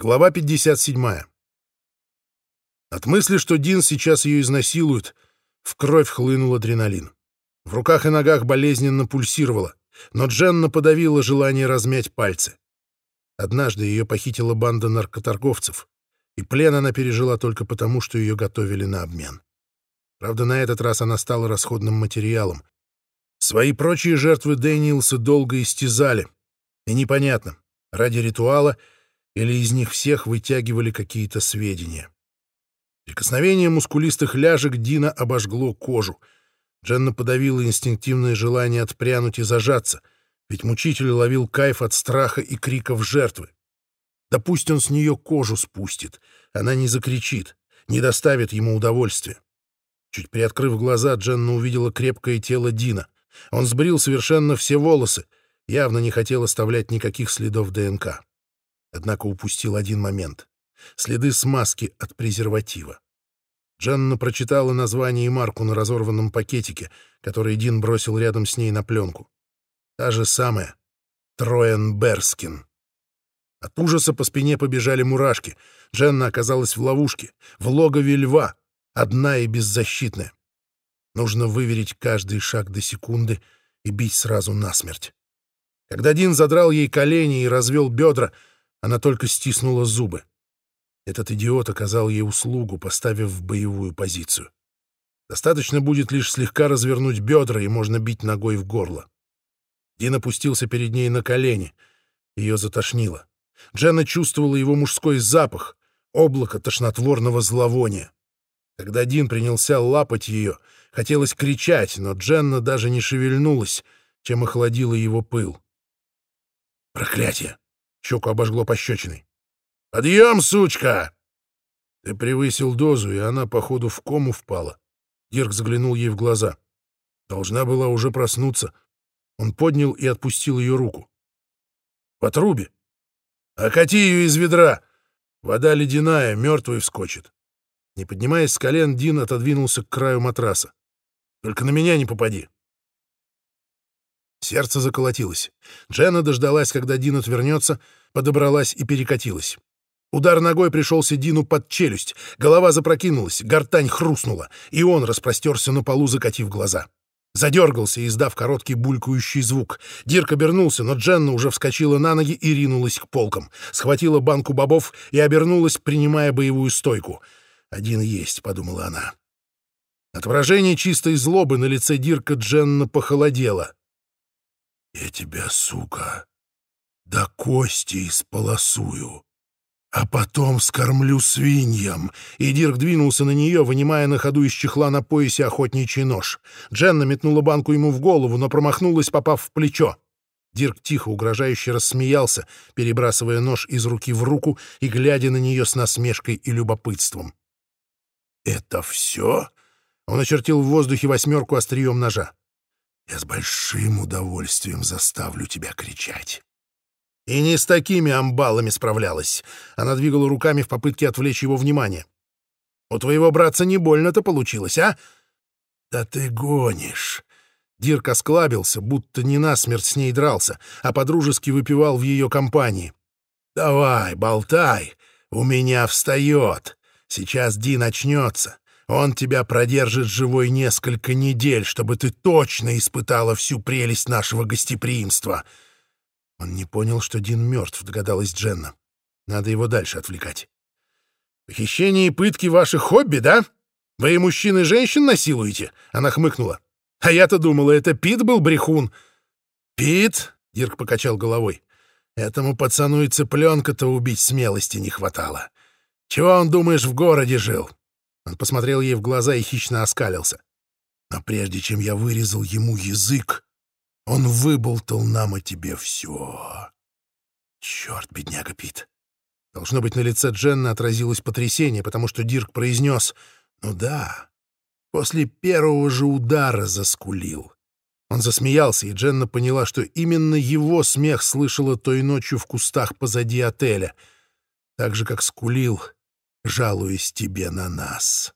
Глава 57. От мысли, что Дин сейчас ее изнасилует, в кровь хлынул адреналин. В руках и ногах болезненно пульсировало, но Дженна подавила желание размять пальцы. Однажды ее похитила банда наркоторговцев, и плен она пережила только потому, что ее готовили на обмен. Правда, на этот раз она стала расходным материалом. Свои прочие жертвы Дэниелса долго истязали, и непонятно, ради ритуала — или из них всех вытягивали какие-то сведения. Прикосновение мускулистых ляжек Дина обожгло кожу. Дженна подавила инстинктивное желание отпрянуть и зажаться, ведь мучитель ловил кайф от страха и криков жертвы. Да пусть он с нее кожу спустит, она не закричит, не доставит ему удовольствия. Чуть приоткрыв глаза, Дженна увидела крепкое тело Дина. Он сбрил совершенно все волосы, явно не хотел оставлять никаких следов ДНК. Однако упустил один момент — следы смазки от презерватива. Джанна прочитала название и марку на разорванном пакетике, который Дин бросил рядом с ней на пленку. Та же самая — Троен Берскин. От ужаса по спине побежали мурашки. Дженна оказалась в ловушке, в логове льва, одна и беззащитная. Нужно выверить каждый шаг до секунды и бить сразу насмерть. Когда Дин задрал ей колени и развел бедра, она только стиснула зубы. Этот идиот оказал ей услугу, поставив в боевую позицию. Достаточно будет лишь слегка развернуть бедра, и можно бить ногой в горло. Дин опустился перед ней на колени. Ее затошнило. Дженна чувствовала его мужской запах, облако тошнотворного зловония. Когда Дин принялся лапать ее, хотелось кричать, но Дженна даже не шевельнулась, чем охладила его пыл. «Проклятие! Щеку обожгло пощечиной. «Подъем, сучка!» Ты превысил дозу, и она, походу, в кому впала. Дирк заглянул ей в глаза. Должна была уже проснуться. Он поднял и отпустил ее руку. «По трубе. Окати ее из ведра. Вода ледяная, мертвый вскочит». Не поднимаясь с колен, Дин отодвинулся к краю матраса. «Только на меня не попади». Сердце заколотилось. Дженна дождалась, когда Дин отвернется, подобралась и перекатилась. Удар ногой пришелся Дину под челюсть, голова запрокинулась, гортань хрустнула, и он распростерся на полу, закатив глаза. Задергался, издав короткий булькающий звук. Дирк обернулся, но Дженна уже вскочила на ноги и ринулась к полкам. Схватила банку бобов и обернулась, принимая боевую стойку. «Один есть», — подумала она. От выражения чистой злобы на лице Дирка Дженна похолодела. Я тебя, сука, до кости исполосую, а потом скормлю свиньям. И Дирк двинулся на нее, вынимая на ходу из чехла на поясе охотничий нож. Дженна метнула банку ему в голову, но промахнулась, попав в плечо. Дирк тихо, угрожающе рассмеялся, перебрасывая нож из руки в руку и глядя на нее с насмешкой и любопытством. «Это все?» Он очертил в воздухе восьмерку острием ножа. Я с большим удовольствием заставлю тебя кричать. И не с такими амбалами справлялась. Она двигала руками в попытке отвлечь его внимание. У твоего братца не больно-то получилось, а? Да ты гонишь. Дирк осклабился, будто не насмерть с ней дрался, а подружески выпивал в ее компании. «Давай, болтай, у меня встает. Сейчас Ди начнется. Он тебя продержит живой несколько недель, чтобы ты точно испытала всю прелесть нашего гостеприимства. Он не понял, что Дин мертв, догадалась Дженна. Надо его дальше отвлекать. «Похищение и пытки — ваши хобби, да? Вы и мужчин, и женщин насилуете?» Она хмыкнула. «А я-то думала, это Пит был брехун». «Пит?» — Дирк покачал головой. «Этому пацану и цыпленка-то убить смелости не хватало. Чего он, думаешь, в городе жил? Он посмотрел ей в глаза и хищно оскалился. Но прежде чем я вырезал ему язык, он выболтал нам о тебе все. Черт, бедняга Пит. Должно быть, на лице Дженны отразилось потрясение, потому что Дирк произнес «Ну да, после первого же удара заскулил». Он засмеялся, и Дженна поняла, что именно его смех слышала той ночью в кустах позади отеля, так же, как скулил жалуясь тебе на нас.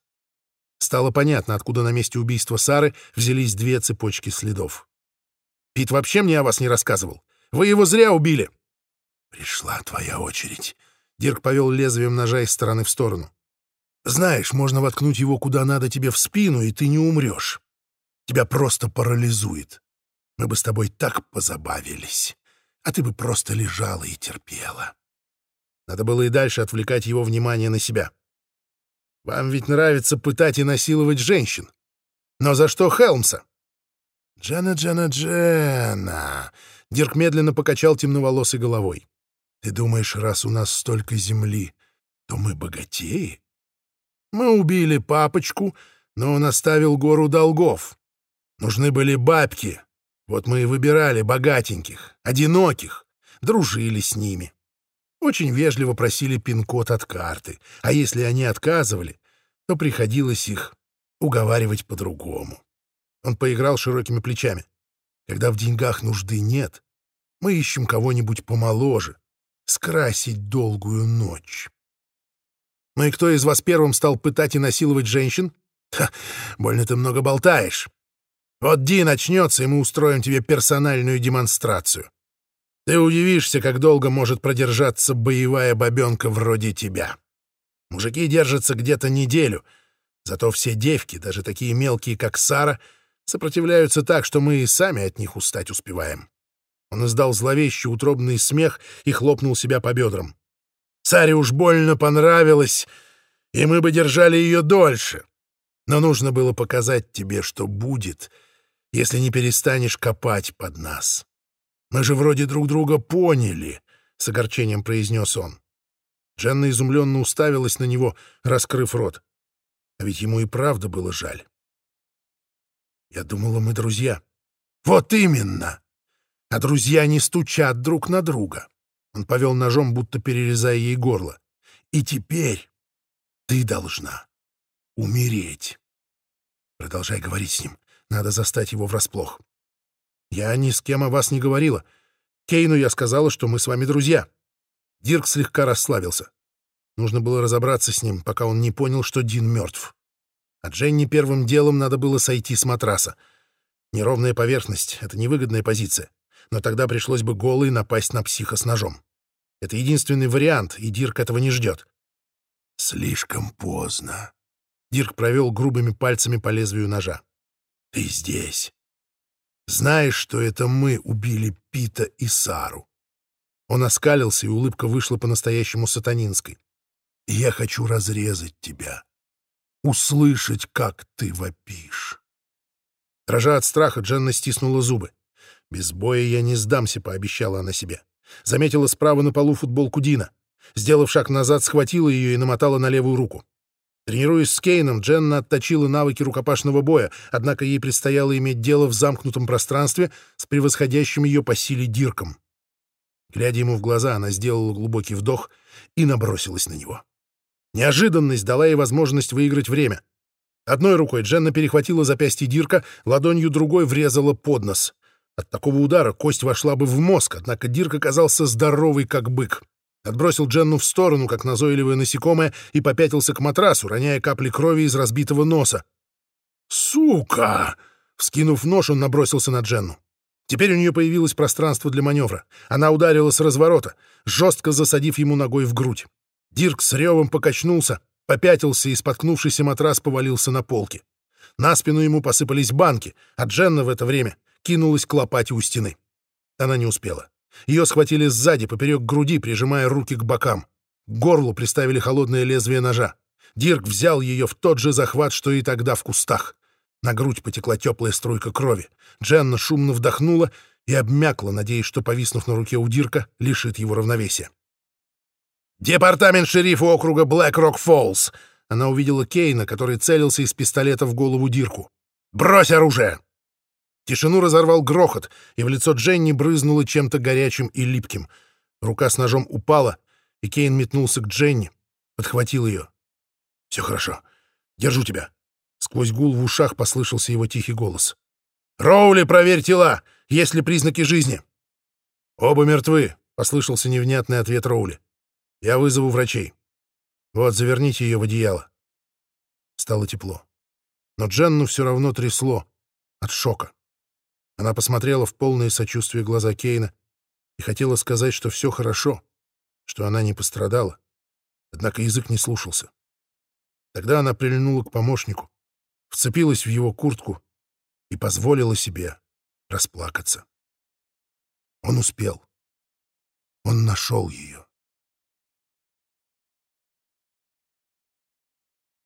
Стало понятно, откуда на месте убийства Сары взялись две цепочки следов. Пит вообще мне о вас не рассказывал. Вы его зря убили. Пришла твоя очередь. Дирк повел лезвием ножа из стороны в сторону. «Знаешь, можно воткнуть его куда надо тебе в спину, и ты не умрешь. Тебя просто парализует. Мы бы с тобой так позабавились, а ты бы просто лежала и терпела». Надо было и дальше отвлекать его внимание на себя. «Вам ведь нравится пытать и насиловать женщин. Но за что Хелмса?» «Джена, Джена, Джена!» Дирк медленно покачал темноволосой головой. «Ты думаешь, раз у нас столько земли, то мы богатеи? Мы убили папочку, но он оставил гору долгов. Нужны были бабки. Вот мы и выбирали богатеньких, одиноких, дружили с ними. Очень вежливо просили пин-код от карты, а если они отказывали, то приходилось их уговаривать по-другому. Он поиграл широкими плечами. Когда в деньгах нужды нет, мы ищем кого-нибудь помоложе, скрасить долгую ночь. Ну и кто из вас первым стал пытать и насиловать женщин? Ха, больно ты много болтаешь. Вот Ди начнется, и мы устроим тебе персональную демонстрацию. Ты удивишься, как долго может продержаться боевая бабенка вроде тебя. Мужики держатся где-то неделю, зато все девки, даже такие мелкие, как Сара, сопротивляются так, что мы и сами от них устать успеваем. Он издал зловещий утробный смех и хлопнул себя по бедрам. Саре уж больно понравилось, и мы бы держали ее дольше. Но нужно было показать тебе, что будет, если не перестанешь копать под нас. Мы же вроде друг друга поняли, — с огорчением произнес он. Дженна изумленно уставилась на него, раскрыв рот. А ведь ему и правда было жаль. Я думала, мы друзья. Вот именно! А друзья не стучат друг на друга. Он повел ножом, будто перерезая ей горло. И теперь ты должна умереть. Продолжай говорить с ним. Надо застать его врасплох. Я ни с кем о вас не говорила. Кейну я сказала, что мы с вами друзья. Дирк слегка расслабился. Нужно было разобраться с ним, пока он не понял, что Дин мертв. А Дженни первым делом надо было сойти с матраса. Неровная поверхность — это невыгодная позиция. Но тогда пришлось бы голой напасть на психа с ножом. Это единственный вариант, и Дирк этого не ждет. Слишком поздно. Дирк провел грубыми пальцами по лезвию ножа. Ты здесь. Знаешь, что это мы убили Пита и Сару?» Он оскалился, и улыбка вышла по-настоящему сатанинской. «Я хочу разрезать тебя, услышать, как ты вопишь». Дрожа от страха, Дженна стиснула зубы. «Без боя я не сдамся», — пообещала она себе. Заметила справа на полу футболку Дина. Сделав шаг назад, схватила ее и намотала на левую руку. Тренируясь с Кейном, Дженна отточила навыки рукопашного боя, однако ей предстояло иметь дело в замкнутом пространстве с превосходящим ее по силе Дирком. Глядя ему в глаза, она сделала глубокий вдох и набросилась на него. Неожиданность дала ей возможность выиграть время. Одной рукой Дженна перехватила запястье Дирка, ладонью другой врезала под нос. От такого удара кость вошла бы в мозг, однако Дирк оказался здоровый, как бык. Отбросил Дженну в сторону, как назойливое насекомое, и попятился к матрасу, роняя капли крови из разбитого носа. «Сука!» Вскинув нож, он набросился на Дженну. Теперь у нее появилось пространство для маневра. Она ударила с разворота, жестко засадив ему ногой в грудь. Дирк с ревом покачнулся, попятился и, споткнувшийся матрас, повалился на полки. На спину ему посыпались банки, а Дженна в это время кинулась к лопате у стены. Она не успела. Ее схватили сзади, поперек груди, прижимая руки к бокам. К горлу приставили холодное лезвие ножа. Дирк взял ее в тот же захват, что и тогда в кустах. На грудь потекла теплая струйка крови. Дженна шумно вдохнула и обмякла, надеясь, что, повиснув на руке у Дирка, лишит его равновесия. «Департамент шерифа округа Блэк-Рок-Фоллс!» Она увидела Кейна, который целился из пистолета в голову Дирку. «Брось оружие!» Тишину разорвал грохот, и в лицо Дженни брызнуло чем-то горячим и липким. Рука с ножом упала, и Кейн метнулся к Дженни, подхватил ее. «Все хорошо. Держу тебя». Сквозь гул в ушах послышался его тихий голос. «Роули, проверь тела! Есть ли признаки жизни?» «Оба мертвы», — послышался невнятный ответ Роули. «Я вызову врачей. Вот, заверните ее в одеяло». Стало тепло. Но Дженну все равно трясло от шока. Она посмотрела в полные сочувствия глаза Кейна и хотела сказать, что все хорошо, что она не пострадала. Однако язык не слушался. Тогда она прильнула к помощнику, вцепилась в его куртку и позволила себе расплакаться. Он успел. Он нашел ее.